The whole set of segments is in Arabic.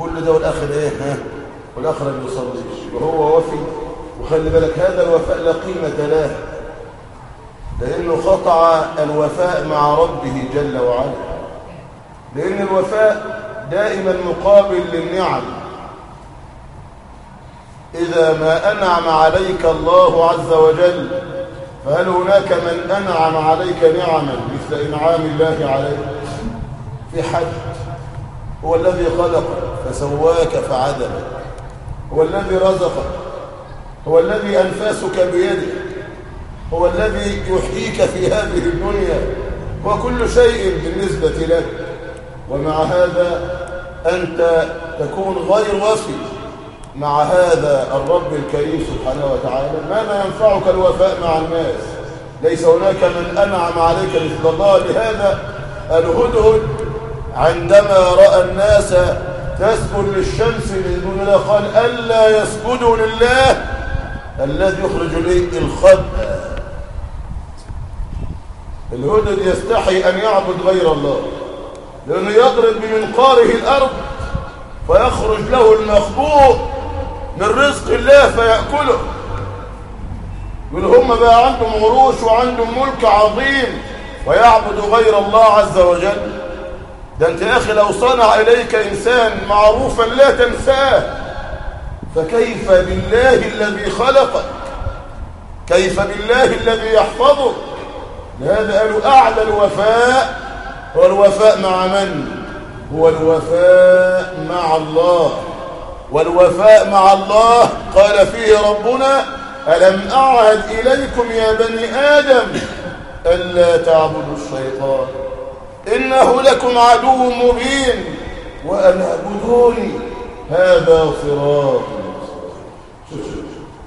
كل ده والآخر إيه؟ ها؟ والآخر ما بيصليش وهو وفي. وخلي بالك هذا الوفاء لا قيمة له. لأنه قطع الوفاء مع ربه جل وعلا. لأن الوفاء دائما مقابل للنعم. إذا ما أنعم عليك الله عز وجل فهل هناك من أنعم عليك نعما مثل إنعام الله عليك في حد. هو الذي خلقك. فسواك فعدلك هو الذي رزقك. هو الذي أنفاسك بيده هو الذي يحييك في هذه الدنيا. وكل شيء بالنسبة لك. ومع هذا أنت تكون غير وفي مع هذا الرب الكريم سبحانه وتعالى. ماذا ينفعك الوفاء مع الناس؟ ليس هناك من أنعم عليك مثل الله. لهذا الهدهد عندما رأى الناس تسجد للشمس دون الله قال ألا يسجدوا لله الذي يخرج لي الخد. الهدهد يستحي أن يعبد غير الله لأنه يضرب بمنقاره الأرض فيخرج له المخبوء من رزق الله فيأكله. يقول هم بقى عندهم عروش وعندهم ملك عظيم ويعبد غير الله عز وجل. ده انت يا أخي لو صنع إليك إنسان معروفا لا تنساه فكيف بالله الذي خلقك؟ كيف بالله الذي يحفظك؟ لهذا قالوا اعلى الوفاء هو الوفاء مع من؟ هو الوفاء مع الله. والوفاء مع الله قال فيه ربنا ألم أعهد إليكم يا بني آدم ألا تعبدوا الشيطان؟ إنه لكم عدو مبين وأن اعبدوني هذا صراط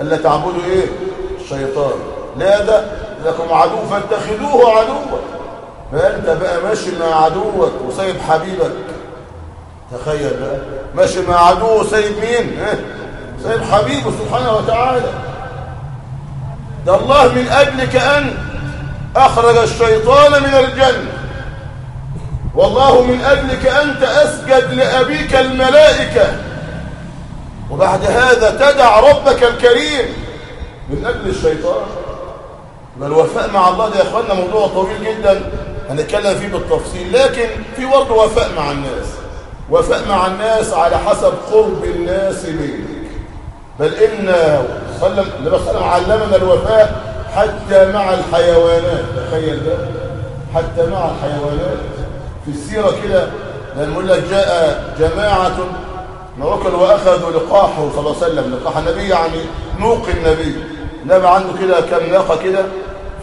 ألا تعبدوا إيه؟ الشيطان. لا ده لكم عدو فاتخذوه عدوا. فأنت بقى ماشي مع عدوك وسايب حبيبك. تخيل بقى. ماشي مع عدوه سايب مين؟ ها؟ سايب حبيبه سبحانه وتعالى. ده الله من أجلك أن أخرج الشيطان من الجنة. والله من أجلك أنت أسجد لأبيك الملائكة. وبعد هذا تدع ربك الكريم. من أجل الشيطان. ما الوفاء مع الله ده يا أخوانا موضوع طويل جدا. هنتكلم فيه بالتفصيل. لكن في برضه وفاء مع الناس. وفاء مع الناس على حسب قرب الناس منك. بل إن صلى عليه وسلم علمنا الوفاء حتى مع الحيوانات. تخيل ده. حتى مع الحيوانات. في السيرة كده لما يقول لك جاء جماعة وكلوا وأخذوا لقاحه صلى الله عليه وسلم. لقاح النبي يعني نوق النبي. النبي عنده كده كم ناقة كده.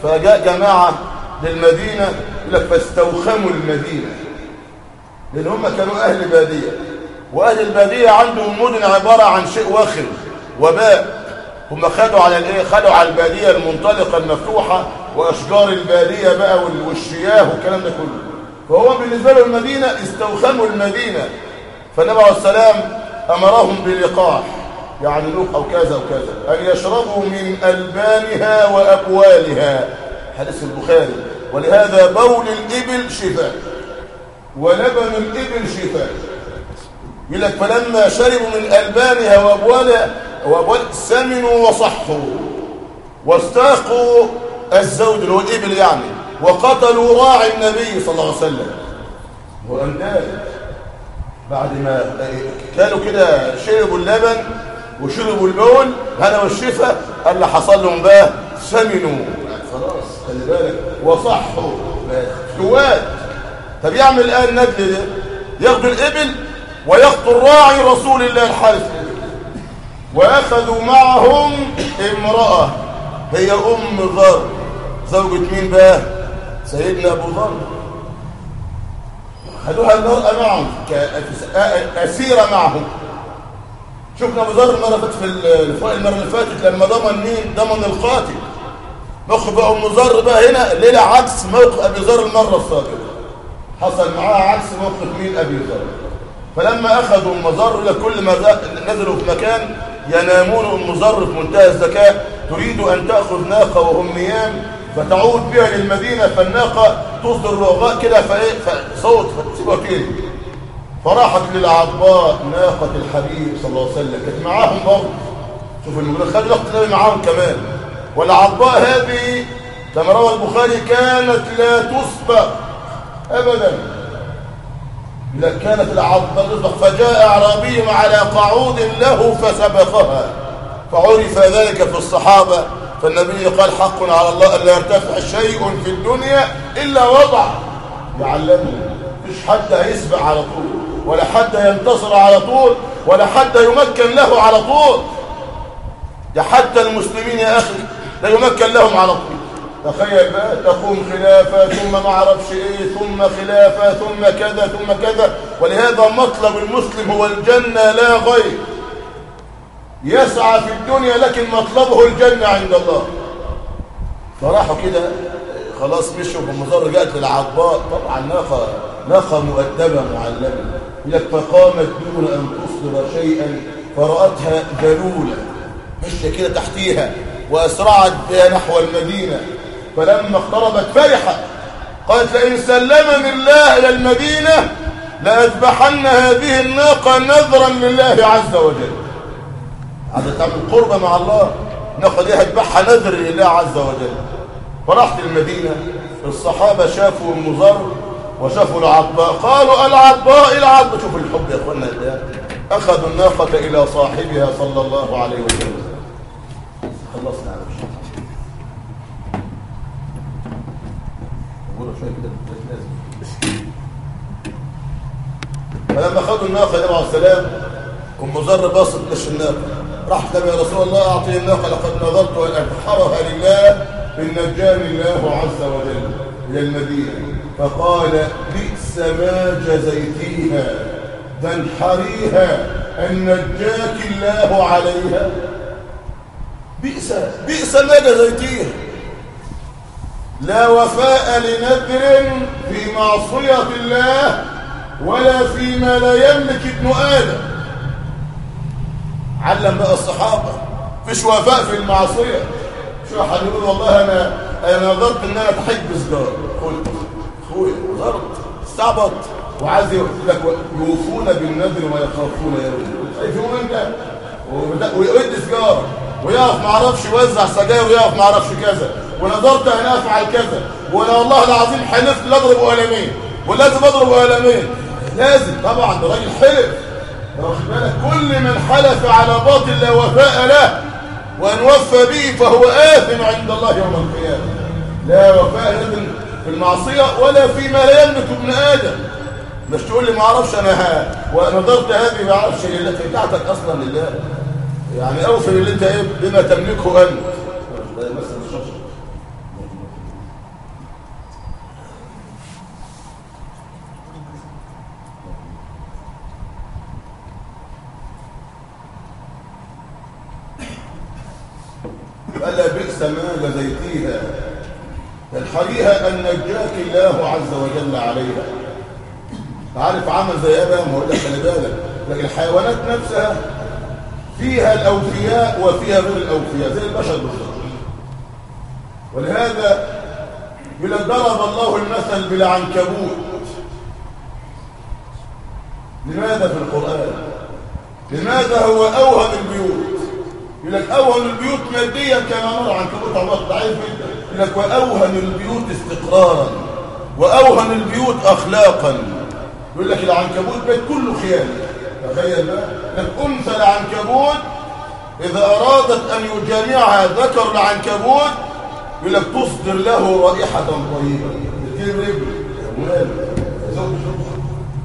فجاء جماعة للمدينة يقول لك فاستوخموا المدينة. لأن هم كانوا أهل بادية وأهل البادية عندهم مدن عبارة عن شيء واخر وباء. هم خدوا على الإيه؟ خدوا على البادية المنطلقة المفتوحة وأشجار البادية بقى والشياه والكلام ده كله. فهو بالنسبة له المدينة استوخموا المدينة. فالنبي عليه السلام أمرهم بلقاح يعني نوح أو كذا وكذا أن يشربوا من ألبانها وأبوالها حديث البخاري. ولهذا بول الإبل شفاء ولبن الإبل شفاء. يقول لك فلما شربوا من ألبانها وأبوالها وأبوال سمنوا وصحوا واستاقوا الزوج اللي هو الإبل يعني. وقتلوا راعي النبي صلى الله عليه وسلم. وأنداد بعد ما كانوا كده شربوا اللبن وشربوا البول هذا والشفاء اللي حصل لهم بقى سمنوا. خلاص خلي بالك وصحوا. جواد. طب يعمل الآن النجل ده؟ ياخدوا الإبل ويقتل راعي رسول الله الحارث. وأخذوا معهم امرأة هي أم ذر زوجة مين بقى؟ سيدنا أبو ذر خدوها المرأة معهم كأسيرة معهم. شفنا أبو ذر المرة فاتت في المرة اللي فاتت لما ضمن مين؟ ضمن القاتل. موقف أم ذر بقى هنا ليلة عكس موقف أبي ذر المرة السابقة. حصل معاها عكس موقف مين؟ أبي ذر فلما أخذوا أم ذر لكل ما نزلوا في مكان ينامون أم ذر في منتهى الذكاء تريد أن تأخذ ناقة وهم نيام فتعود بها للمدينة فالناقة تصدر رغاء كده فإيه؟ فصوت فتسيبها تاني فراحت للعضاء ناقة الحبيب صلى الله عليه وسلم. كانت معاهم برضه. شوف المجرد خلي وقت النبي معاهم كمان. والعضاء هذه كما روى البخاري كانت لا تسبق ابدا. لك كانت العضاء تسبق فجاء اعرابي على قعود له فسبقها. فعرف ذلك في الصحابة. فالنبي قال حق على الله الا يرتفع شيء في الدنيا إلا وضع يعلمه مش حد هيسبق على طول ولا حد ينتصر على طول ولا حد يمكن له على طول. ده حتى المسلمين يا أخي لا يمكن لهم على طول. تخيل بقى تقوم خلافة ثم ما أعرفش إيه ثم خلافة ثم كذا ثم كذا. ولهذا مطلب المسلم هو الجنة لا غير. يسعى في الدنيا لكن مطلبه الجنة عند الله. فراحوا كده خلاص مشوا بمزار جاءت للعضاء طبعا ناقة ناقة مؤدبة معلمة لك فقامت دون أن تصدر شيئا فرأتها جلولة مشت كده تحتيها وأسرعت بها نحو المدينة. فلما اقتربت فرحت. قالت لئن سلمني الله إلى المدينة لأذبحن هذه الناقة نذرا لله عز وجل. عايزة تعمل قربة مع الله. الناقة دي هتذبحها نذر لله عز وجل. فرحت المدينة. الصحابة شافوا المزر وشافوا العضاء قالوا العضاء العضاء شوفوا الحب يا اخوانا ده أخذوا الناقة إلى صاحبها صلى الله عليه وسلم. خلصنا على الشيء شوية كده فلما أخذوا الناقة عليه السلام أم مزر باصت لش الناقة راحت لم يا رسول الله أعطي الناقة لقد نظرت أن أنحرها لله إن نجاني الله عز وجل إلى المدينة. فقال بئس ما جزيتيها تنحريها أن نجاك الله عليها. بئس بئس ما جزيتيها. لا وفاء لنذر في معصية الله ولا فيما لا يملك ابن آدم. علم بقى الصحابة. فيش وفاء في المعصية. شو واحد يقول والله أنا أنا نظرت إن أنا تحج سجارة قلت أخويا نظرت. استعبط. وعايز يقول لك يوفون بالنذر ويخافون يوم شايفهم أنت ويقد سجارة ويقف ما أعرفش يوزع سجاير ويقف ما أعرفش كذا. ونظرت أن أفعل كذا. وأنا والله العظيم حلفت لاضرب قلمين ولازم اضرب قلمين لازم. طبعا ده راجل حلف. واخد بالك؟ كل من حلف على باطل لا وفاء له وإن وفى به فهو آثم عند الله يوم القيامة. لا وفاء لازم في المعصية ولا فيما لا يملك ابن آدم. مش تقول لي ما أعرفش أنا ونظرت هذه ما أعرفش الا بتاعتك أصلا لله؟ يعني أوفر اللي أنت إيه بما تملكه أنت. ما جزيتيها تنحريها أن نجاك الله عز وجل عليها. عارف عمل زي إيه بقى ما هو خلي بالك. لكن الحيوانات نفسها فيها الأوفياء وفيها غير الأوفياء زي البشر بالظبط. ولهذا يقول ضرب الله المثل بالعنكبوت. لماذا في القرآن؟ لماذا هو أوهن البيوت يقول لك أوهن ماديا كما مر عنكبوت عمر ضعيف جدا. لك وأوهن البيوت استقرارا وأوهن البيوت أخلاقا. يقول لك العنكبوت بيت كله خيانة. تخيل بقى. الأنثى العنكبوت إذا أرادت أن يجامعها ذكر العنكبوت يقول لك تصدر له رائحة طيبة. تجيب رجل. ومال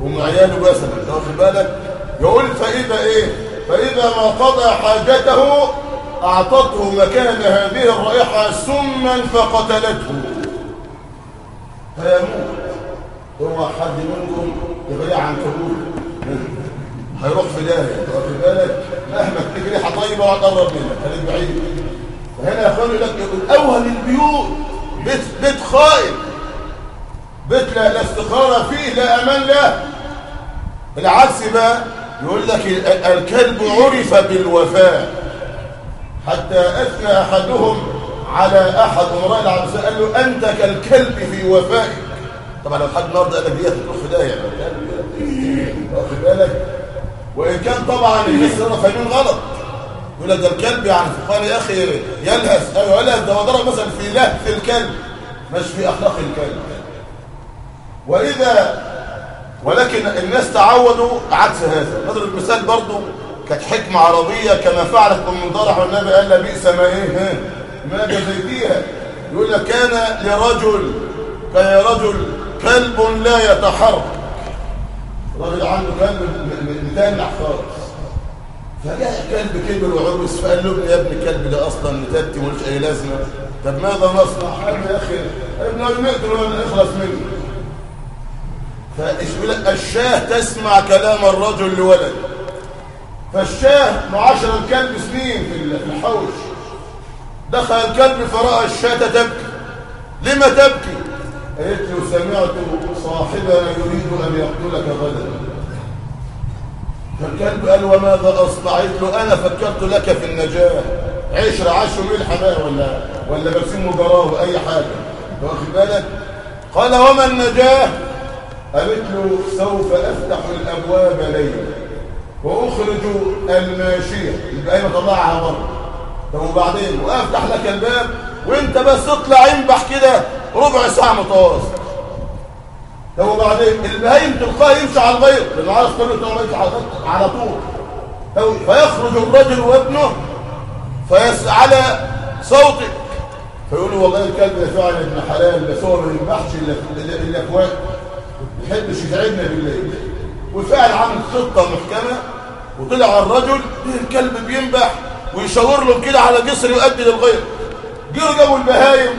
وم عياله مثلا واخد بالك؟ يقول فإذا إيه؟ فإذا ما قضى حاجته أعطته مكان هذه الرائحة سما فقتلته. فيموت. هو حد منكم يبيع عنكبوت هيروح في داهية. واخد بالك. مهما تيجي ريحة طيبة وهتقرب منك. خليك بعيد. فهنا يا أخواني لك يقول اوهن البيوت. بيت بيت خائن. بيت لا, لا فيه لا أمان له. العكس بقى يقول لك الكلب عرف بالوفاء. حتى أثنى أحدهم على أحد. امراء العباسيه قال له أنت كالكلب في وفائك. طبعا لو حد النهارده قال لك دي هتروح في داهيه واخد بالك؟ وإن كان طبعا الناس فاهمين غلط. يقول لك ده الكلب يعني. فقال يا أخي يلهث. أيوه يلهث. ده ضرب مثلا في لهث الكلب. مش في أخلاق الكلب. وإذا ولكن الناس تعودوا عكس هذا. نضرب مثال برضه كانت حكمة عربية كما فعلت أم والنبي قال لا بئس ما إيه ما جزيتيها يقول لك كان لرجل كان رجل كلب لا يتحرك. راجل عنده كلب متنح خالص فجاء كلب كبر وعرس فقال له يا ابن الكلب ده أصلا متبتي ملوش أي لازمة. طب ماذا نصنع؟ قال يا أخي ابن نقتل ولا نخلص منه. لك الشاه تسمع كلام الرجل لولد فالشاه معاشر الكلب سنين في الحوش. دخل الكلب فرأى الشاة تبكي. لما تبكي؟ قالت له سمعت صاحبنا يريد أن يقتلك غدا. فالكلب قال وماذا اصنع قلت له؟ أنا فكرت لك في النجاة. عشر عشر ملح بقى ولا ولا برسيم مجراه أي حاجة. واخد بالك قال وما النجاة؟ قالت له سوف أفتح الأبواب ليلا واخرج الماشية. يبقى إيه طلعها بره طب وبعدين؟ وأفتح لك الباب وأنت بس تطلع ينبح كده ربع ساعة متواصل. طب وبعدين؟ البهايم تلقاه يمشي على الغير عارف كله تمام على طول. فيخرج الرجل وابنه فيسعى على صوته فيقول له والله الكلب ده فعلا ابن حلال بس هو ما ينبحش الا في وقت ما يحبش يتعبنا بالليل. وفعلا عمل خطة محكمة وطلع الرجل الكلب بينبح ويشاور له كده على جسر يؤدي للغير؟ جروا جابوا البهايم.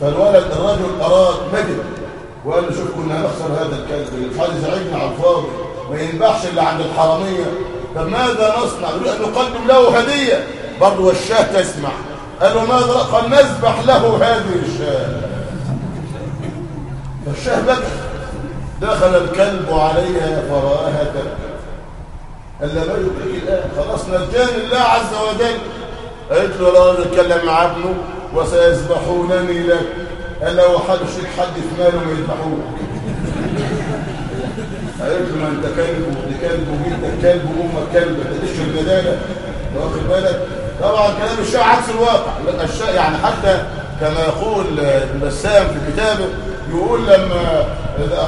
فالولد الرجل أراد مجد وقال له شوف كنا هنخسر هذا الكلب عايز يزعجنا على الفاضي ما ينبحش اللي عند الحرامية. طب ماذا نصنع؟ نقدم له هدية. برضه والشاة تسمع. قال له ماذا؟ قال نذبح له هذه الشاة. فالشاة بكى دخل الكلب عليها فرآها تبكي قال لا بيتك الآن. خلاص نجاني الله عز وجل. قالت له لا اتكلم مع ابنه وسيذبحونني لك. قال له حد شيك حد في ماله ما يذبحوك قالت له ما انت كلب وابن كلب وجدك كلب وامك كلب ما تدش الجداله واخد بالك؟ طبعا كلام الشيء عكس الواقع. الشيء يعني حتى كما يقول ابن بسام في كتابه يقول لما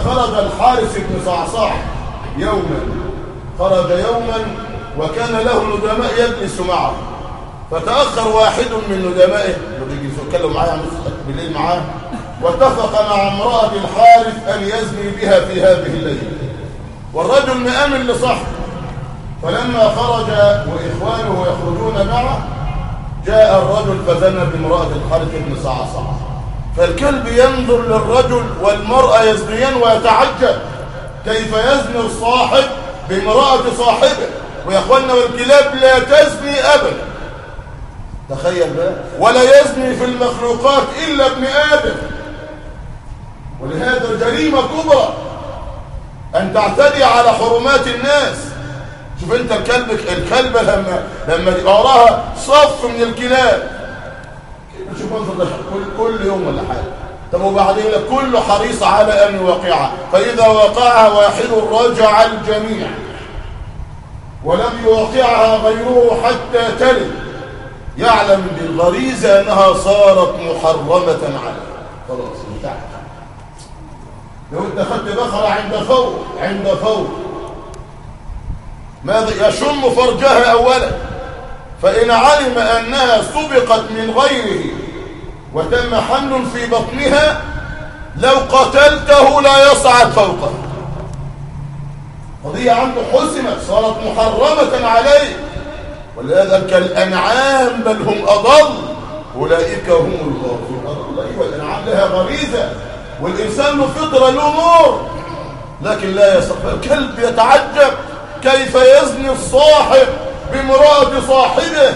خرج الحارث بن صعصاع يوما خرج يوما وكان له ندماء يجلس معه. فتأخر واحد من ندمائه بيجي يتكلم معاه بالليل معاه. واتفق مع امرأة الحارث أن يزني بها في هذه الليلة. والرجل مآمن لصاحبه فلما خرج وإخوانه يخرجون معه جاء الرجل فزنى بامرأة الحارث بن صعصع. فالكلب ينظر للرجل والمرأة يزنيان ويتعجب كيف يزني الصاحب بامرأة صاحبه؟ ويا اخوانا والكلاب لا تزني أبدا. تخيل بقى. ولا يزني في المخلوقات إلا ابن آدم. ولهذا جريمة كبرى أن تعتدي على حرمات الناس. شوف أنت الكلب الكلبة لما لما وراها صف من الكلاب. شوف منظر كل كل يوم ولا حاجة. طب وبعدين كله حريص على أن يوقعها. فإذا وقعها واحد رجع الجميع. ولم يوقعها غيره حتى تلد. يعلم بالغريزة أنها صارت محرمة عليه. خلاص انتهت. لو انت خدت بقره عند فوق عند فوق. ماذا؟ يشم فرجها اولا. فإن علم أنها سبقت من غيره وتم حمل في بطنها لو قتلته لا يصعد فوقه. قضية عنده حسمت صارت محرمة عليه. ولهذا كالأنعام بل هم أضل. أولئك هم الغافلون أيوة الأنعام لها غريزة. والإنسان له فطرة له نور. لكن لا يستطيع الكلب يتعجب كيف يزني الصاحب بامرأة صاحبه.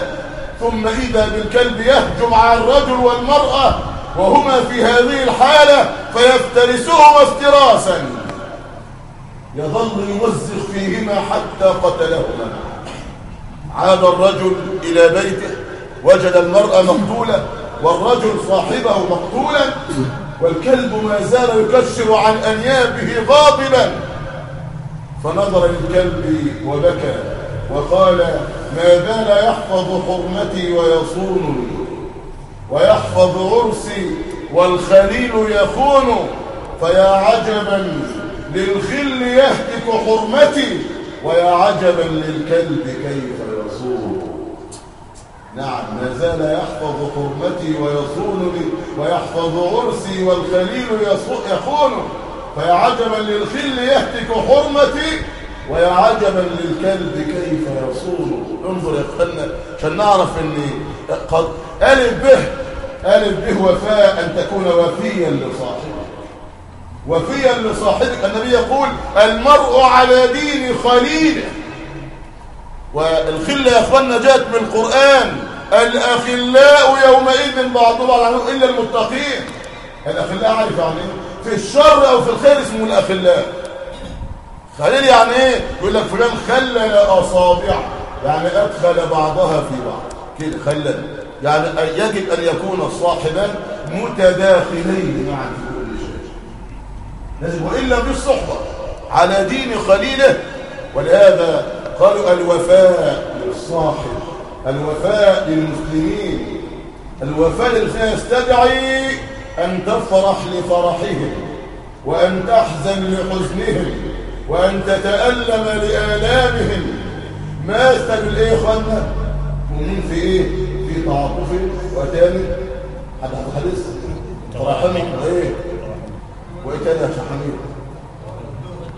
ثم إذا بالكلب يهجم على الرجل والمرأة وهما في هذه الحالة فيفترسهما افتراسا. يظل يمزق فيهما حتى قتلهما. عاد الرجل إلى بيته وجد المرأة مقتولة والرجل صاحبه مقتولا والكلب ما زال يكشر عن أنيابه غاضبا. فنظر للكلب وبكى. وقال ما زال يحفظ حرمتي ويصونني ويحفظ عرسي والخليل يخون فيا عجبا للخل يهتك حرمتي ويا عجبا للكلب كيف يصون. نعم ما زال يحفظ حرمتي ويصونني ويحفظ عرسي والخليل يخون فيا عجبا للخل يهتك حرمتي ويا عجبا للكلب كيف يصون انظر يا اخوانا عشان نعرف ان قد ألف به ألف به وفاء أن تكون وفيا لصاحبك. وفيا لصاحبك. النبي يقول المرء على دين خليله. والخلة يا اخوانا جاءت من القرآن. الأخلاء يومئذ بعضهم على إلا المتقين. الأخلاء عارف يعني إيه؟ في الشر أو في الخير اسمه الأخلاء. خليل يعني إيه يقول لك فلان خلل أصابع يعني أدخل بعضها في بعض. كده خلل يعني يجب أن يكون الصاحبان متداخلين معا في كل شيء. لازم وإلا بالصحبه على دين خليله. ولهذا قالوا الوفاء للصاحب الوفاء للمسلمين الوفاء للخير يستدعي أن تفرح لفرحهم وأن تحزن لحزنهم. وأن تتألم لآلامهم. ما يستجل إيه يا إخوانا مؤمنين في إيه؟ في تعاطف وتاني. حد حد حديث ترحمهم وإيه وإيه تاني يا شيخ حميد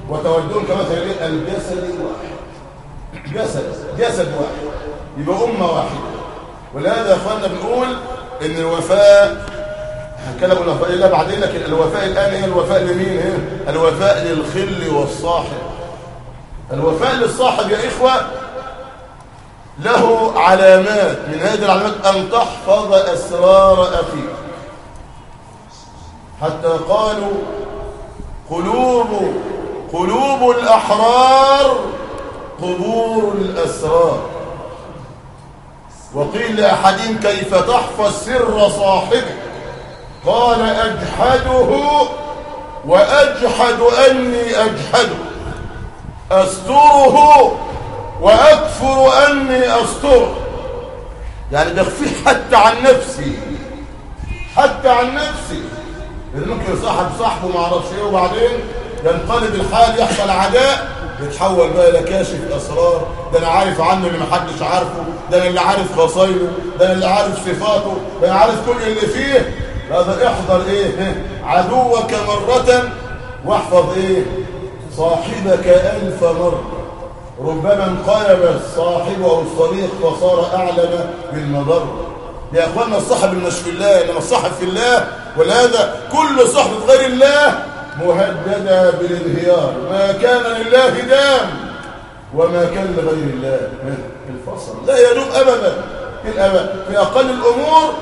وتودون كمثل إيه الجسد واحد. جسد. جسد واحد. يبقى أمة واحدة. ولهذا يا إخوانا بنقول إن الوفاء هنتكلم الوفاء إلا بعدين لكن الوفاء الآن إيه الوفاء لمين؟ إيه الوفاء للخل والصاحب. الوفاء للصاحب يا إخوة له علامات من هذه العلامات أن تحفظ أسرار اخيك حتى قالوا قلوب قلوب الأحرار قبور الأسرار. وقيل لأحدهم كيف تحفظ سر صاحبك؟ قال أجحده وأجحد أني أجحده. أستره وأكفر أني أستره. يعني بخفيه حتى عن نفسي حتى عن نفسي. اللي ممكن صاحب صاحبه ما أعرفش إيه وبعدين ينقلب الحال يحصل عداء يتحول بقى إلى كاشف اسرار ده أنا عارف عنه اللي محدش عارفه ده أنا اللي عارف خصايله ده أنا اللي عارف صفاته ده أنا عارف كل اللي فيه. هذا احضر إيه؟ عدوك مرة واحفظ إيه؟ صاحبك ألف مرة. ربما انقلب الصاحب أو الصديق فصار أعلم بالمضر. يا أخوانا الصاحب مش في الله إنما الصاحب في الله ولهذا كل صحبة غير الله مهددة بالانهيار. ما كان لله دام وما كان لغير الله. الفصل. لا يدوم أبدا الأبد. في أقل الأمور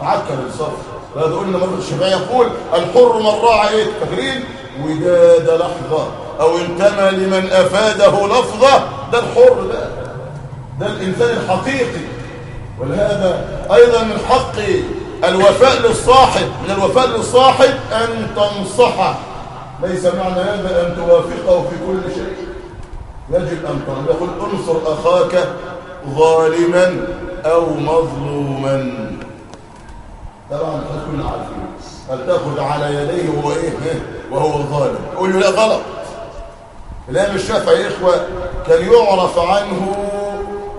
تعكر الصف هذا قلنا مرة الشافعي يقول الحر من راعى إيه فاكرين وداد لحظة أو انتمى لمن أفاده لفظة. ده الحر ده. ده الإنسان الحقيقي. ولهذا أيضا من حق الوفاء للصاحب. من الوفاء للصاحب أن تنصحه ليس معنى هذا أن توافقه في كل شيء. يجب أن تنصحه يقول انصر أخاك ظالما أو مظلوما. طبعا كلنا عارفين. هل تأخذ على يديه وهو إيه؟ وهو ظالم قول له لا غلط. الامام الشافعي يا إخوة كان يعرف عنه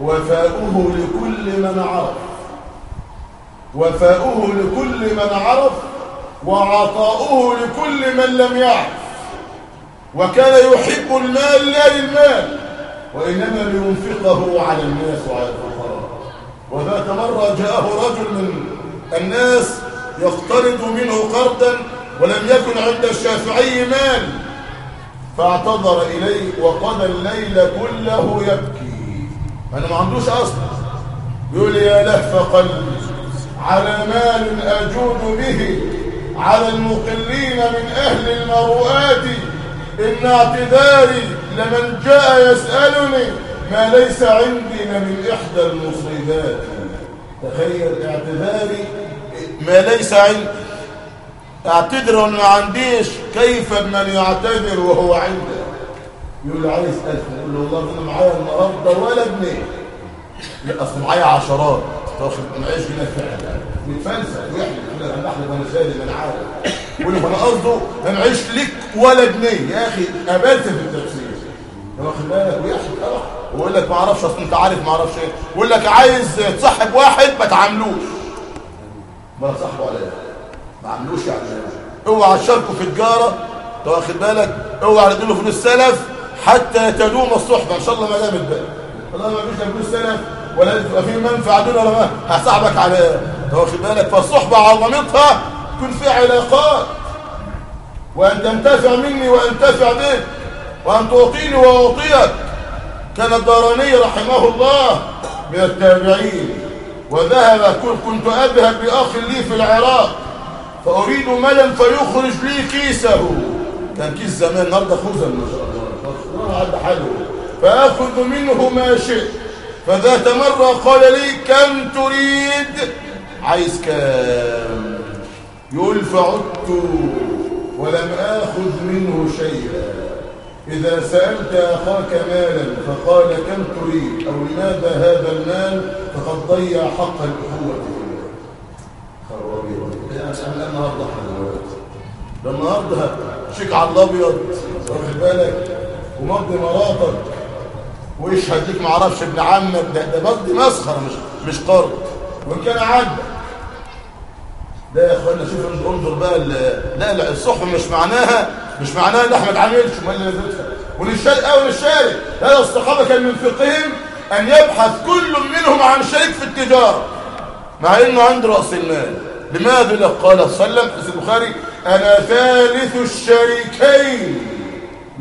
وفاؤه لكل من عرف. وفاؤه لكل من عرف وعطاؤه لكل من لم يعرف. وكان يحب المال لا للمال وإنما لينفقه على الناس وعلى الفقراء. وذات مرة جاءه رجل من الناس يقترض منه قرضا ولم يكن عند الشافعي مال. فاعتذر إليه وقضى الليل كله يبكي. أنا ما عندوش أصل. يقول يا لهف قلبي على مال أجود به على المقلين من أهل المروءات. إن اعتذاري لمن جاء يسألني ما ليس عندي من إحدى المصيبات. تخيل اعتذاري ما ليس عندي اعتذر ما عنديش كيف من يعتذر وهو عنده. يقول له عايز 1000 يقول له والله أنا معايا النهارده ولا جنيه. لا أصل معايا عشرات. واخد معيش جنيه فعلا. متفلسف. ويحلف لك أنا احلف وأنا سالم أنا عارف. يقول له أنا قصده ما معيش ليك ولا جنيه. يا أخي قابلت في التفسير. واخد بالك ويحلف ويقول لك ما أعرفش أصل أنت عارف ما أعرفش إيه. يقول لك عايز تصاحب واحد ما تعاملوش. ما على إيه ما عملوش يعني. اوعى تشاركوا في تجارة انت واخد بالك؟ اوعى تديله فلوس سلف حتى تدوم الصحبة. ان شاء الله ما دامت بقى والله ما فيش فلوس سلف ولا تبقى في منفعة دون ولا ما. هصاحبك على انت واخد بالك؟ فالصحبة عظمتها يكون في علاقات وأن تنتفع مني وأنتفع بك وأن تعطيني وأعطيك. كان الداراني رحمه الله من التابعين. وذهب كنت اذهب بأخ لي في العراق فأريد ملا فيخرج لي كيسه. كان كيس زمان النهارده خزن ما شاء الله الله عد حلو فأخذ منه ما شئت. فذات مرة قال لي كم تريد؟ عايز كام؟ يقول فعدت ولم آخذ منه شيئا. إذا سألت أخاك مالا فقال كم تريد أو لماذا هذا المال فقد ضيع حق الأخوة. أنا النهارده ده النهارده شيك على الأبيض واخد بالك؟ ومضي مراتك. ويشهد لك ما أعرفش ابن عمك ده ده مضي مسخرة مش مش قرض. وإن كان عاجبك ده يا أخوانا شوف انظر بقى لا الصحبه مش معناها مش معناها إن احمد عاملش امال نزلتها أو للشارك لا الصحابة كان من فقههم أن يبحث كل منهم عن شريك في التجارة مع إنه عنده رأس المال. لماذا لك قال صلى الله عليه وسلم البخاري أنا ثالث الشريكين.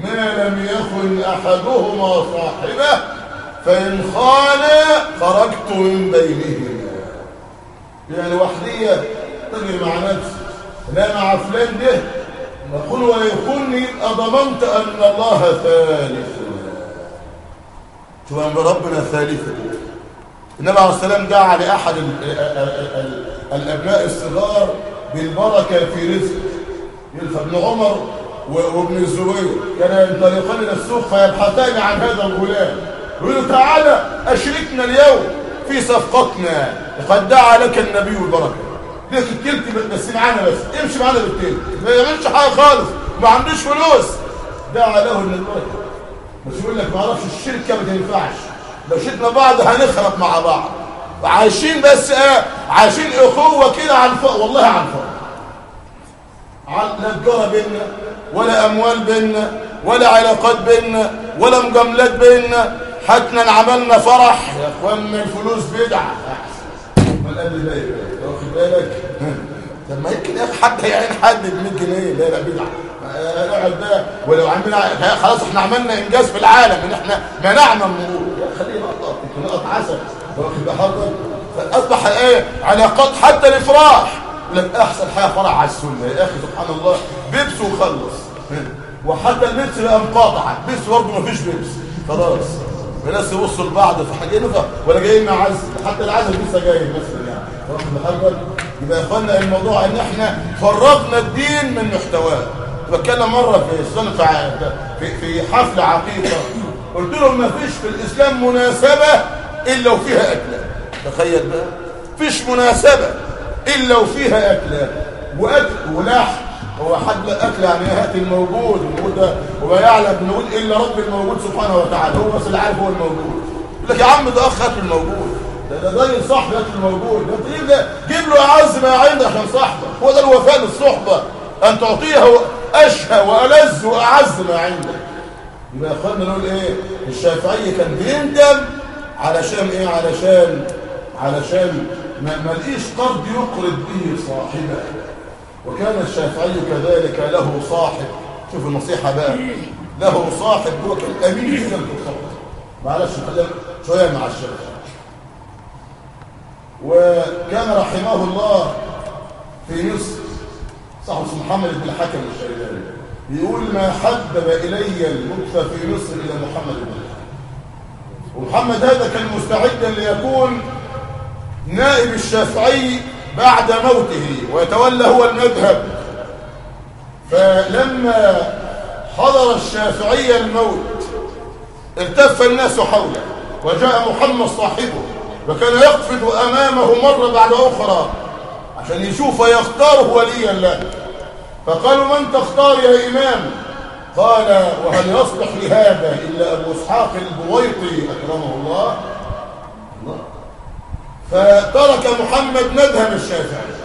ما لم يخن أحدهما صاحبه فإن خان خرجت من بينهما. يعني وحدية تجري مع نفسي لا مع فلان ده نقول ويخوني يبقى ضمنت أن الله ثالث. شوف ربنا ثالثة النبي عليه السلام دعا لأحد ال ال ال الأبناء الصغار بالبركة في رزق. فابن عمر وابن الزبير. كان ينطلقان إلى السوق فيبحثان عن هذا الغلام. يقولوا تعالى أشركنا اليوم في صفقتنا. لقد دعا لك النبي البركة. ليك التلت بس معانا بس؟ امشي معانا بالتلت ما يعملش حاجة خالص. ما عندوش فلوس. دعا له البركة بس يقول لك ما أعرفش الشركة ما تنفعش. لو شئنا بعض هنخرب مع بعض. عايشين بس إيه؟ عايشين أخوة كده عن فوق. والله عن فوق. لا تجاره بينا ولا أموال بينا ولا علاقات بينا ولا مجاملات بينا حتى عملنا فرح. يا اخوانا الفلوس بدعه امال قبل ده بالك. طب ما يمكن أخي حد هيعين حد ب 100 جنيه لا لا بدعه نقعد بقى. ولو عملنا خلاص إحنا عملنا إنجاز في العالم إن إحنا منعنا النور يا خلينا نقطع نقط عسل. واخد بحضر. فأصبح إيه؟ علاقات حتى الإفراح. لك أحسن حاجة فرح على السنة. يا أخي سبحان الله. بيبس وخلص. وحتى اللبس بقى مقاطعه بيبس برضه فيش بيبس. خلاص. الناس يبصوا لبعض في حاجة ولا جايين مع حتى العزل لسه جاي مثلا. واخد بحضر يبقى يا إخوانا الموضوع إن إحنا فرغنا الدين من محتواه. بتكلم مرة في في في حفله عقيقة. قلت لهم ما فيش في الإسلام مناسبة إلا وفيها أكلة. تخيل بقى. فيش مناسبة إلا وفيها أكلة. وأكل ولحم. هو حد أكل يعني هات الموجود. الموجود ده وما يعلم نقول إلا رب الموجود سبحانه وتعالى. هو بس اللي عارف هو الموجود. يقول لك يا عم ده أخ هات الموجود. ده ده زي صاحبي هات الموجود. ده جيب له جيب له اعز ما عندك عشان صاحبك هو ده الوفاء للصحبة. أن تعطيه أشهى وألذ وأعز ما عندك يبقى يا أخوانا نقول إيه؟ الشافعي كان بيندم علشان إيه؟ علشان علشان ما ملقيش قرض يقرض به صاحبه. وكان الشافعي كذلك له صاحب. شوف النصيحة بقى. له صاحب هو كان أمين جدا في الخط معلش خلينا شوية مع الشافعي. وكان رحمه الله في مصر صاحب محمد بن الحكم الشيباني يقول ما حبب إلي المكفى في مصر إلى محمد بن الحكم. ومحمد هذا كان مستعدا ليكون نائب الشافعي بعد موته ويتولى هو المذهب. فلما حضر الشافعي الموت التف الناس حوله وجاء محمد صاحبه. وكان يقفز أمامه مرة بعد أخرى عشان يشوف يختاره وليا له. فقالوا من تختار يا إمام؟ قال وهل يصلح لهذا إلا أبو إسحاق البويطي؟ أكرمه الله. فترك محمد مذهب الشافعي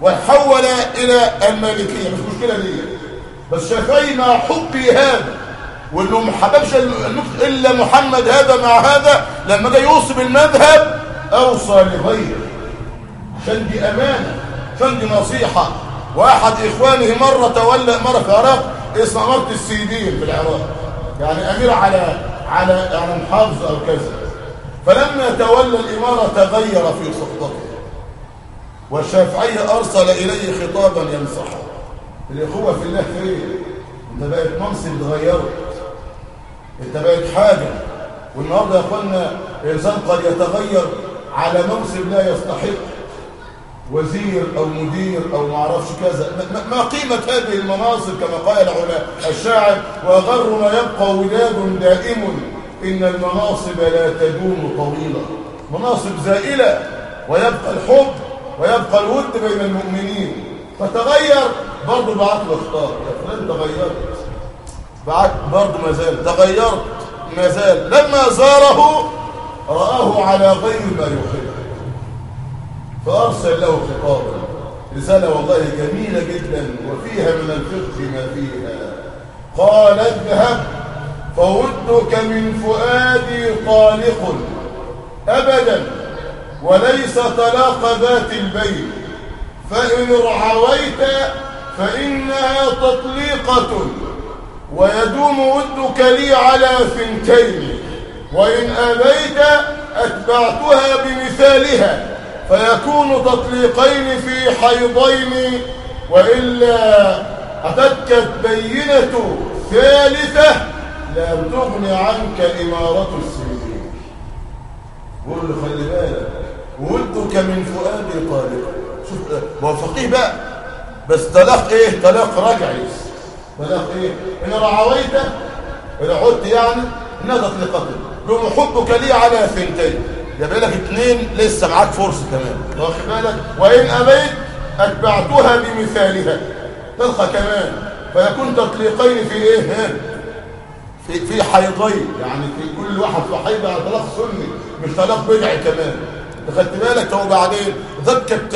وحول إلى المالكية. مش مشكلة دي. بس الشافعي مع حبي هذا. وانه ما حببش إلا محمد هذا مع هذا لما جاي يوصي بالمذهب أوصى لغيره. عشان دي أمانة عشان دي نصيحة. واحد إخوانه مرة تولى مرة في العراق اسمه اماره السيدين في العراق. يعني أمير على على يعني محافظ أو كذا. فلما تولى الإمارة تغير في سلطته والشافعي أرسل إليه خطابا ينصحه الإخوة في الله فين؟ انت بقت منصب اتغيرت انت بقت حاجة والنهاردة يا اخوانا الإنسان قد يتغير على منصب لا يستحق. وزير أو مدير أو ما أعرفش كذا. ما قيمة هذه المناصب كما قال الشاعر وأغر ما يبقى وداد دائم إن المناصب لا تدوم طويلا. مناصب زائلة ويبقى الحب ويبقى الود بين المؤمنين. فتغير برضه بعت له اختار. يا فلان تغيرت. بعد برضه ما زال تغيرت ما زال. لما زاره رآه على غير ما يحب فأرسل له خطابا. رسالة والله جميلة جدا وفيها من الفقه ما فيها. قال اذهب فودك من فؤادي طالق أبدا وليس طلاق ذات البيت. فإن رعويت فإنها تطليقة. ويدوم ودك لي على ثنتين وإن أبيت أتبعتها بمثالها فيكون تطليقين في حيضين وإلا أتتك البينة ثالثة لم تغن عنك إمارة السنين قول له خلي بالك ودك من فؤاد طالق. شوف ما فقيه بقى بس طلاق إيه؟ طلاق رجعي. طلاق إيه؟ إن رعويت ان عدت يعني انها تطلقته لو حبك لي على ثنتين. يبقى لك اثنين لسه معاك فرصة كمان. واخد بالك؟ وإن أبيت أتبعتها بمثالها. تلقى كمان. فيكون تطليقين في إيه؟ في في حيضين. يعني في كل واحد في حيض على طلاق سني. مش طلاق بدعي كمان. خدت بالك؟ طب وبعدين ذكت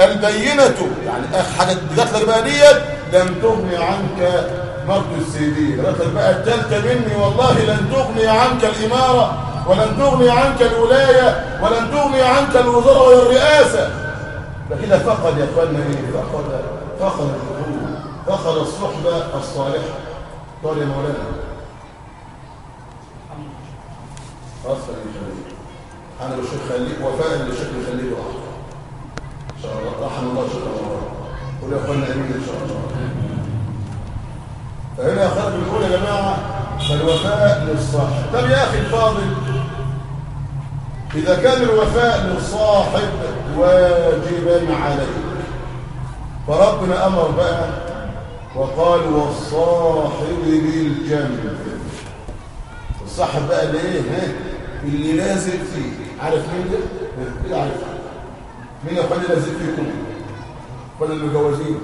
البينة. يعني حاجة جات لك بقى ديت لم تغني عنك مرض السيدين قالت لك بقى الثالثه مني والله لن تغني عنك الإمارة ولن تغني عنك الولاية ولن تغني عنك الوزاره والرئاسة. فكده فقد يا اخوانا إيه؟ فقد فقد الدخول فقد الصحبة الصالحة. قال يا مولانا. أصلا أنا بالشيخ خليك وفاء للشيخ خليك واحد إن شاء الله. رحم الله شيخ الله قول يا اخوانا امين إن شاء الله. فهنا اخوانا بنقول يا جماعة فالوفاء للصاحب طب يا أخي الفاضل إذا كان الوفاء للصاحب واجبا عليك فربنا أمر بقى وقال والصاحب بالجنب الصاحب بقى اللي إيه اللي لازق فيه عارف مين ده؟ كده عارف مين يا اخواني لازق فيكم؟ ولا المجوزين؟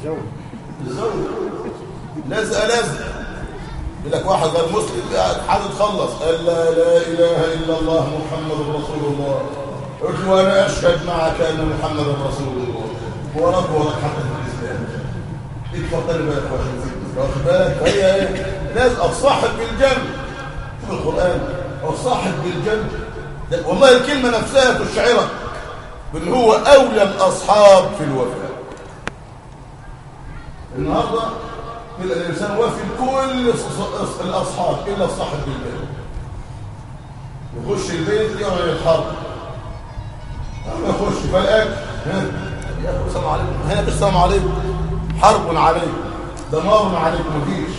الزوج الزوج لازقه لازقه يقول لك واحد غير مسلم قاعد حاجة تخلص قال لا لا إله إلا الله محمد رسول الله. قلت له وأنا أشهد معك أن محمد رسول الله. هو رب ولك حتى في الإسلام. اتفضل يا إخوان. واخد بالك؟ فهي إيه لازم الصاحب بالجنب. شوف القرآن. الصاحب بالجنب. والله الكلمة نفسها تشعرك بان هو أولى الأصحاب في الوفاء. النهارده تلقى الإنسان وافي لكل الأصحاب إلا الصاحب بالجنب يخش البيت يقعد يتحرك. يخش فالأكل ها؟ يا اخو السلام عليكم. هنا بالسلام عليكم. حرب عليكم. دمار عليك مفيش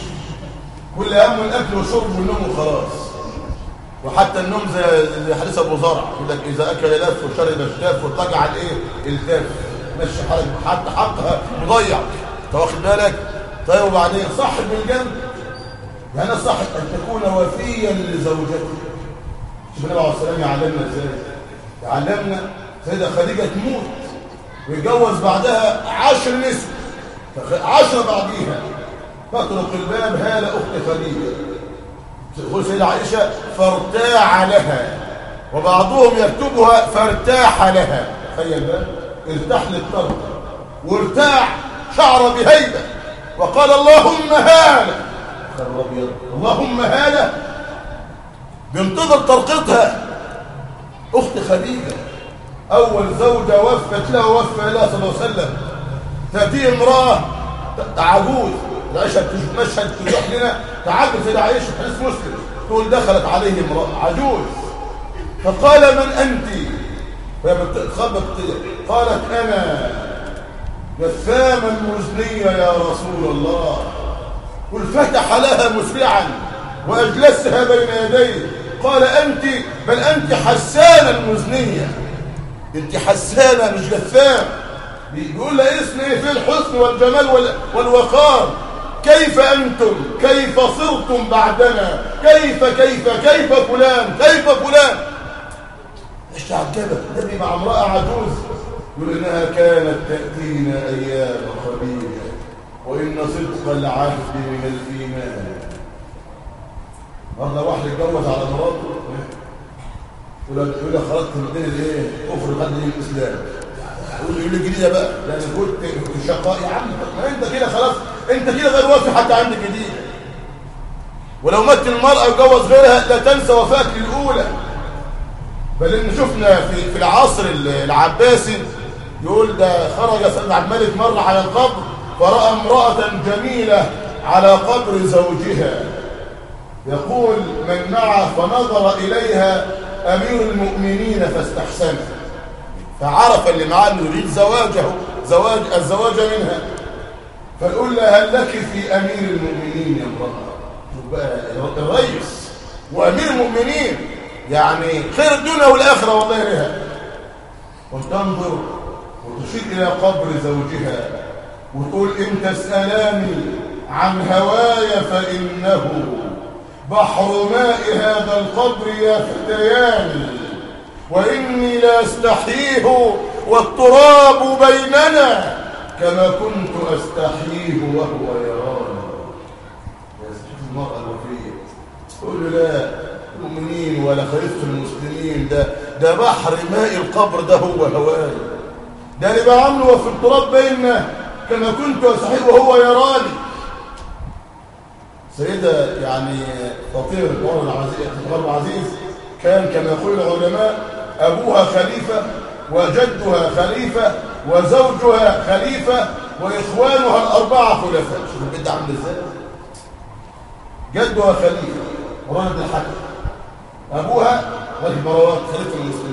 كل هم الأكل والشرب والنوم وخلاص. وحتى النوم زي حديث أبو زرع. يقول لك إذا أكل لف وشرب اشتاف واتجع على إيه التاف ماشي حالك حتى حقها مضيع. أنت واخد بالك؟ طيب وبعدين صاحب بالجنب يعني صح أن تكون وفيا لزوجتك. شوف النبي عليه السلام يعلمنا إزاي؟ يعلمنا سيدة خديجة تموت ويتجوز بعدها عشر نسوة عشرة بعديها. تطرق الباب هالة أخت خديجة. تقول سيدة عائشة فارتاع لها وبعضهم يكتبها فارتاح لها. تخيل بقى ارتاح للطرق وارتاح شعر بهيبة. وقال اللهم هالة اللهم هالة بينتظر طرقتها أخت خديجة. أول زوجة وفت له وفى الله صلى الله عليه وسلم. تأتي امرأة عجوز العيشة مشهد تروح لنا تعجب سيدة عائشة حديث مسلم. تقول دخلت عليه امرأة عجوز. فقال من أنت؟ بتخبط قالت أنا. جثاما المزنية يا رسول الله. قل فتح لها مسرعا وأجلسها بين يديه. قال أنت بل أنت حسانة المزنية أنت حسانة مش جثام بيقول لها اسمي في الحسن والجمال والوقار. كيف أنتم؟ كيف صرتم بعدنا؟ كيف كيف كيف فلان؟ كيف فلان؟ إيش تعجبت النبي مع امرأة عجوز. يقول إنها كانت تأتينا أيام خبيرة وإن صدق العهد من الإيمان. مرة واحد يتجوز على مراته. يقول لك خرجت من الدين الإيه؟ كفر خد دين الاسلام يقول لي جديده بقى. لأن كنت شقاء يا عم ما أنت كده خلاص أنت كده غير وافي حتى عندك جديده ولو مات المرأة وجوز غيرها لا تنسى وفاك للأولى. بل إن شفنا في, في العصر العباسي يقول ده خرج سيد عبد الملك مرة على القبر فرأى امرأة جميلة على قبر زوجها. يقول من معه فنظر إليها أمير المؤمنين فاستحسنها فعرف اللي معاه إنه يريد زواجه زواج الزواج منها. فيقول لها هل لك في أمير المؤمنين يا امرأة؟ الرئيس وأمير المؤمنين. يعني خير الدنيا والآخرة والله لها وتنظر وتشير إلى قبر زوجها وتقول إن تسألاني عن هواي فإنه بحر ماء هذا القبر يفتيان وإني لاستحيه والتراب بيننا كما كنت أستحيه وهو يراني يستحيه المرأة الوفية تقول له لا المؤمنين ولا خليفة المسلمين ده ده بحر ماء القبر ده هو هواي ده اللي بعمله في التراب بيننا كما كنت أستحيه وهو يراني. سيدة يعني فطير العمر العزيز كان كما يقول العلماء أبوها خليفة وجدها خليفة وزوجها خليفة وإخوانها الأربعة خلفاء. شوف البنت عامل إزاي؟ جدها خليفة بن الحكم. أبوها ملك مروان خليفة المسلمين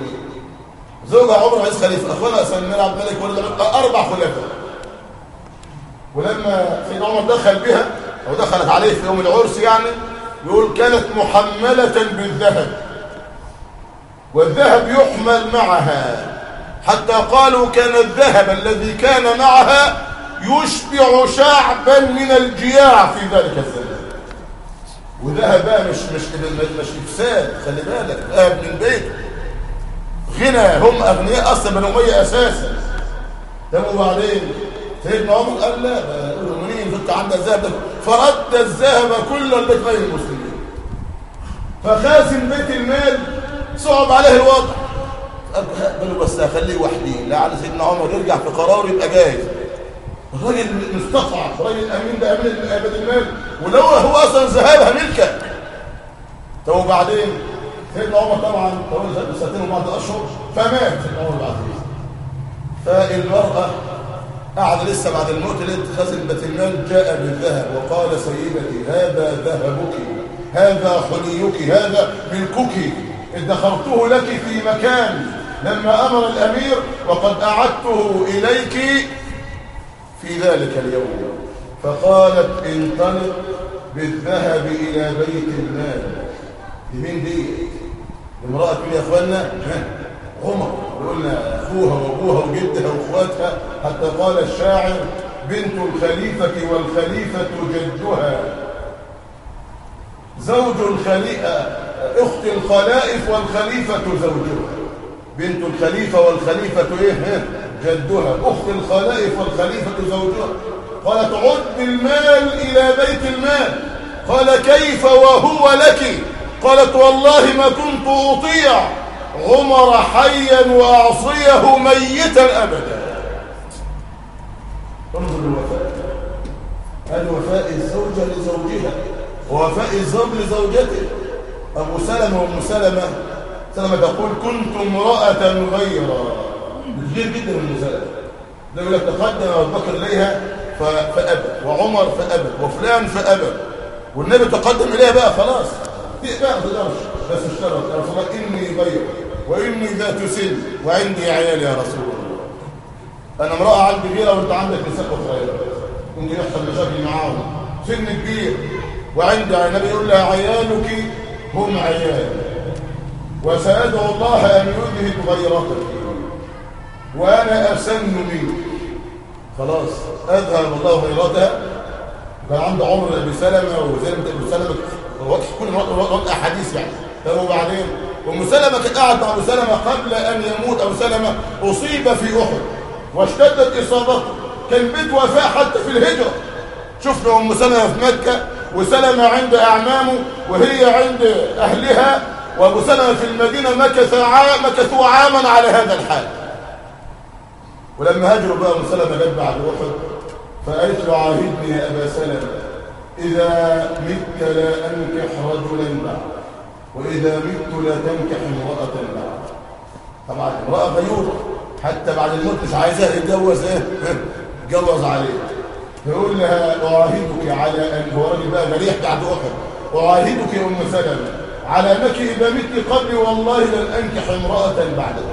زوجها عمر عزيز خليفة. أخوانها سلمان عبد الملك ولد أربع خلفاء ولما سيدنا عمر دخل بها أو دخلت عليه في يوم العرس يعني يقول كانت محملة بالذهب. والذهب يحمل معها. حتى قالوا كان الذهب الذي كان معها يشبع شعبا من الجياع في ذلك الزمان. وذهب مش مش مش إفساد خلي بالك. ذهب من بيته. غنى هم أغنياء أصلا بنو أمية أساسا. طب وبعدين سيدنا عمر قال لا المؤمنين كنت عندنا ذهب فرد الذهب كله لبيت غير المسلمين. فخازن بيت المال صعب عليه الوضع. قالوا بس أخليه وحدي. لعل سيدنا عمر يرجع في قراره يبقى جاهز. الراجل مستطعم راجل أمين ده امين بيت المال. ولو هو أصلا ذهبها ملكه طب وبعدين سيدنا عمر طبعا طول سنتين وبعد أشهر فمات. سيدنا عمر العزيز فالمرأة قعد لسه بعد الموت لقيت خازن بيت المال جاء بالذهب وقال سيدتي هذا ذهبك هذا حليك هذا ملكك. ادخرته لك في مكان لما أمر الأمير وقد أعدته إليك في ذلك اليوم. فقالت انطلق بالذهب إلى بيت المال. لمين دي؟ امرأة من يا أخوانا عمر وقلنا أخوها وأبوها وجدها وأخواتها حتى قال الشاعر بنت الخليفة والخليفة جدها. زوج الخليفة أخت الخلائف والخليفة زوجها. بنت الخليفة والخليفة إيه؟ جدها. أخت الخلائف والخليفة زوجها. قالت عد بالمال إلى بيت المال. قال كيف وهو لك؟ قالت والله ما كنت أطيع عمر حيا وأعصيه ميتا أبدا. انظر الوفاء الوفاء الزوجة لزوجها؟ ووفاء الزوج لزوجته. أبو سلمة وأم سلمة سلمة تقول كنت امرأة غيرا. كثير جدا من سلمة. لو تقدم أبو بكر إليها فأبى. وعمر فأبى. وفلان فأبى. والنبي تقدم إليها بقى خلاص. ما بس اشترط يا رسول الله إني غير وإني ذات سن وعندي عيال يا رسول الله. أنا امرأة عندي غيرة وأنت عندك نساء أخرى ممكن يحصل مشاكل معاهم. سن كبير وعند النبي يقول لها عيالك هم عيال وسأدعو الله أن يذهب غيرتك وأنا أسن منك. خلاص أذهب الله غيرتها. كان عنده عمر أبي سلمة وزي ما أبي سلمة وقت كل وقت أحاديث يعني. طب وبعدين أم سلمة كانت قاعد مع أبو سلمة قبل أن يموت أبو سلمة أصيب في أحد واشتدت إصابته. كان بيت وفاء حتى في الهجرة. شفنا أم سلمة في مكة وسلمة عند أعمامه وهي عند أهلها وأبو سلمة في المدينة مكث عام مكثوا عاما على هذا الحال. ولما هاجروا بقى أم سلمة جت بعد أحد فقالت له عاهدني يا أبا سلمة. إذا مت لا أنكح رجلا بعد وإذا مت لا تنكح امرأة بعد. طبعا امرأة غيورة حتى بعد الموت مش عايزها يتجوز إيه؟ يتجوز عليها. يقول لها أعاهدك على أن هو راجل بقى مليح بعد أحد أعاهدك يا أم سلمة على أنك إذا مت قبلي والله لن أنكح امرأة بعدك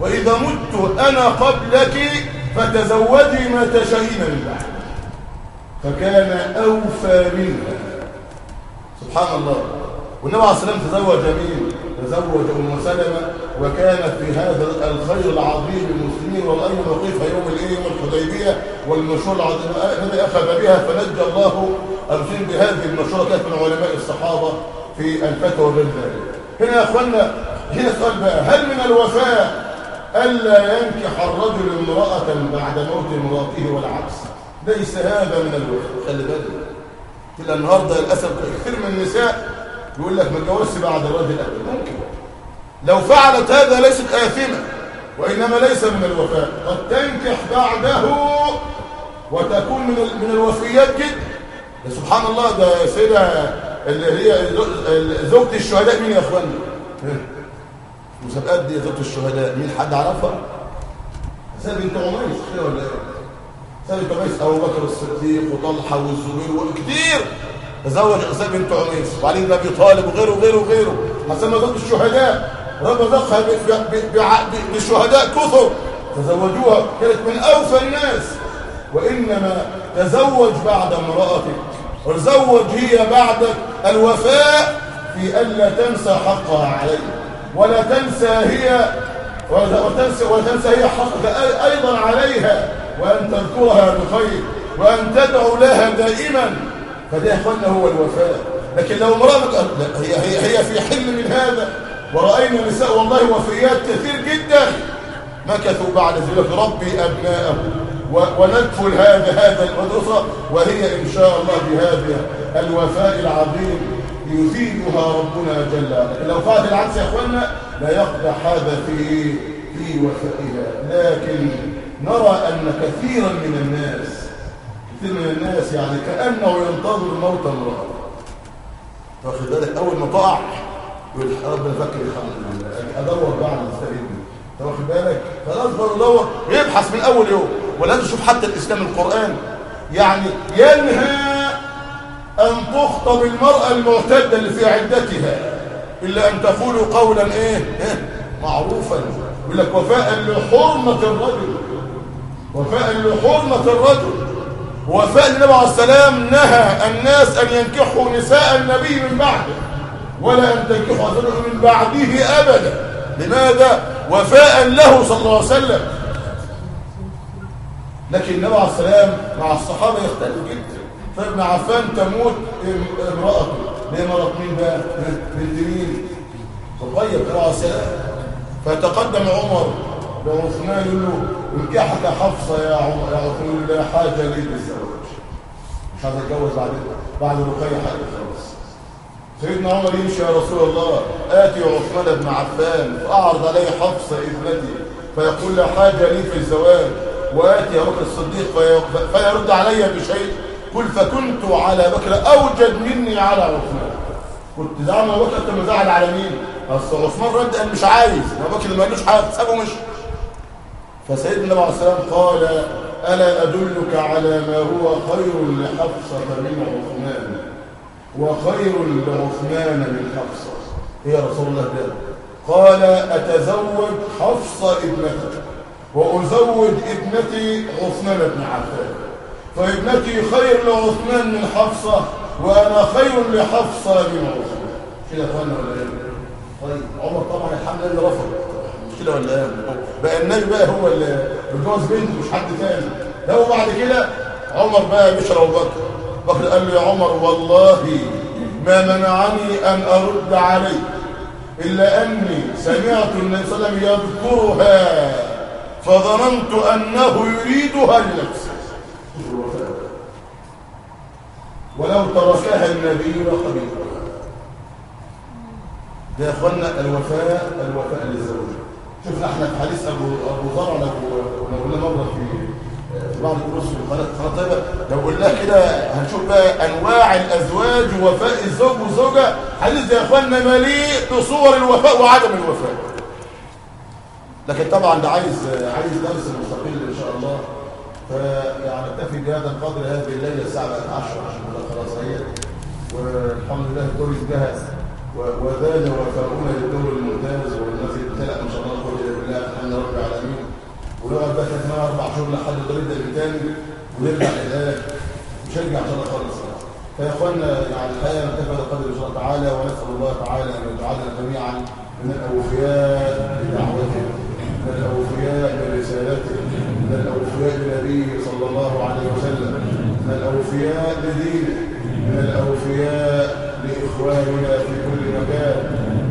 وإذا مت أنا قبلك فتزوجي ما تشائين من بعد. فكان أوفى منها سبحان الله. والنبي عليه الصلاة والسلام تزوج مين؟ تزوج أم سلمة وكانت في هذا الخير العظيم للمسلمين والأيضا موقفها يوم الإيه؟ يوم الحديبية والمشروع العظيم. الذي أخذ بها فنجى الله المسلمين بهذه المشروع كانت من علماء الصحابة في الفتوى وغير ذلك هنا يا أخوانا هنا سؤال بقى. هل من الوفاء ألا ينكح الرجل امرأة بعد موت امرأته والعكس؟ ليس هذا من الوفاء خلي بالك. إلا النهارده للأسف كثير من النساء يقول لك ما اتجوزش بعد الراجل أبدا ممكن. لو فعلت هذا ليست آثمة وإنما ليس من الوفاء. قد تنكح بعده وتكون من من الوفيات جدا. سبحان الله ده سيدة اللي هي زوجة الشهداء مين يا اخوانا مسابقات دي زوجة الشهداء مين حد عرفها سيدة بنت عميس كده ولا إيه؟ بنت عميس أبو بكر الصديق وطلحة والزبير وكتير تزوج حسين بنت عميس وعلي بن أبي طالب وغيره وغيره وغيره. حسن زوج الشهداء. رزقها بشهداء كثر. تزوجوها كانت من اوفى الناس. وإنما تزوج بعد امرأتك. وتزوج هي بعدك الوفاء في الا تنسى حقها عليك. ولا تنسى هي وتنسى, وتنسى هي حقك أيضا عليها. وأن تذكرها بخير وأن تدعو لها دائما. فده يا اخوانا هو الوفاء. لكن لو امرأة هي, هي, هي في حل من هذا. ورأينا نساء والله وفيات كثير جدا. مكثوا بعد ذلك ربي أبناءه. وندخل هذا هذا المدرسة وهي إن شاء الله بهذا الوفاء العظيم يثيبها ربنا جل لكن لو فعلت العكس يا اخوانا لا يقدح هذا في في وفائها. لكن نرى أن كثيرا من الناس كثير من الناس يعني كأنه ينتظر موت امرأة. واخد بالك أول ما تقع يقول ربنا فكر يخلص ادور بقى على المستقيم واخد بالك؟ خلاص بقى ادور يبحث من أول يوم. ولا تشوف حتى الإسلام القرآن. يعني ينهى أن تخطب المرأة المعتدة اللي في عدتها. إلا أن تقول قولا إيه, إيه؟ معروفا. يقول لك وفاء لحرمة الرجل. وفاء لحرمه الرجل. وفاء النبي عليه السلام نهى الناس أن ينكحوا نساء النبي من بعده ولا أن تنكحوا أزواجه من بعده أبدا. لماذا؟ وفاء له صلى الله عليه وسلم. لكن النبي عليه السلام مع الصحابة يختلف جدا. فابن عفان تموت امرأته. ليه مرض مين بقى؟ بنت مين؟ رقية بتاع السلام. فتقدم عمر لعثمان يقول له. انكحك حفصة يا عمر يا عثمان لا حاجة لي بالزواج مش عايز اتجوز بعد بعد رقية حاجة خلاص. سيدنا عمر يمشي يا رسول الله آتي عثمان بن عفان فأعرض عليه حفصة ابنتي فيقول لا حاجة لي في الزواج وآتي أبو بكر الصديق في فيرد علي بشيء قل فكنت على بكر أوجد مني على عثمان. كنت زعل بكر أنت مزعل على مين؟ أصل عثمان رد قال مش عايز أبو بكر ما قالوش حاجة سابه مش فسيدنا النبي عليه والسلام قال ألا أدلك على ما هو خير لحفصة من عثمان؟ وخير لعثمان من حفصة. إيه يا رسول الله ده؟ قال أتزوج حفصة ابنتي وأزوج ابنتي عثمان بن عفان. فابنتي خير لعثمان من حفصة وأنا خير لحفصة من عثمان. كده يا اخوانا ولا إيه؟ طيب عمر طبعا الحمد لله رفض. كده ولا إيه؟ بقى النبي بقى هو اللي بيتجوز بنته مش حد تاني. لو بعد كده عمر بقى بشر أبو بكر. بكر قال له يا عمر والله ما منعني أن أرد عليك إلا أني سمعت النبي صلى الله عليه وسلم يذكرها فظننت أنه يريدها لنفسه. ولو تركها النبي لقبلها ده يا إخوانا الوفاء الوفاء للزوج. شفنا إحنا في حديث ابو أبو زرع لو قلنا مره في في بعض الدروس في القناه طيبة. لو قلنا كده هنشوف بقى أنواع الأزواج ووفاء الزوج والزوجة. حديث يا اخوانا مليء بصور الوفاء وعدم الوفاء. لكن طبعا ده عايز عايز درس مستقل إن شاء الله. فيعني اكتفي بهذا القدر هذه الليلة الساعة 10 عشان خلاص هي. والحمد لله الدور جهز وزاد وفاؤنا للدور الممتاز والذي ابتلى ان شاء الله ونقعد بقى كده أربع شهور لحد الدور يبدا تاني ونرجع لذلك مش هنرجع إن شاء الله خالص. فيا اخوانا يعني الحقيقة نكتفي بهذا القدر ان شاء الله تعالى ونسأل الله تعالى أن يجعلنا جميعا من الأوفياء بدعوته من الأوفياء برسالته من الأوفياء بنبيه صلى الله عليه وسلم من الأوفياء بدينه من الأوفياء لإخواننا في كل مكان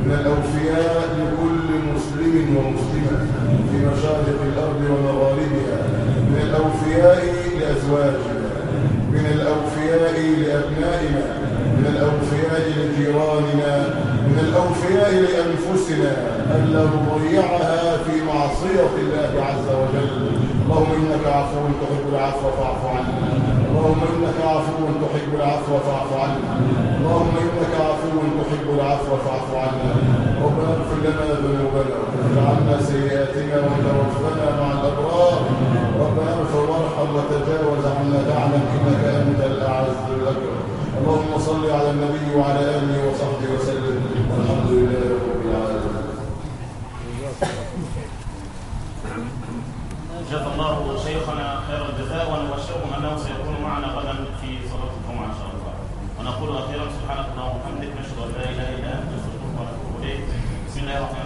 من الأوفياء لكل مسلم ومسلمة في مشارق الأرض ومغاربها من الأوفياء لأزواجنا من الأوفياء لأبنائنا من الأوفياء لجيراننا من الأوفياء لأنفسنا ألا نضيعها في معصية الله عز وجل. اللهم إنك عفو تحب العفو فاعف عنا. اللهم إنك عفو تحب العفو فاعف عنا. اللهم إنك عفو تحب العفو فاعف عنا. ربنا اغفر لنا ذنوبنا عنا سيئاتنا وتوفنا مع الأبرار. ربنا اغفر وارحم وتجاوز عنا تعلم إنك أنت الأعز الأكرم اللهم صل على النبي وعلى آله وصحبه وسلم. والحمد لله رب العالمين. جزا الله شيخنا خير الجزاء ونبشركم انه سيكون معنا غدا. نقول أخيرا سبحانك اللهم وبحمدك نشهد أن لا إله إلا أنت نستغفرك ونتوب إليك. بسم الله الرحمن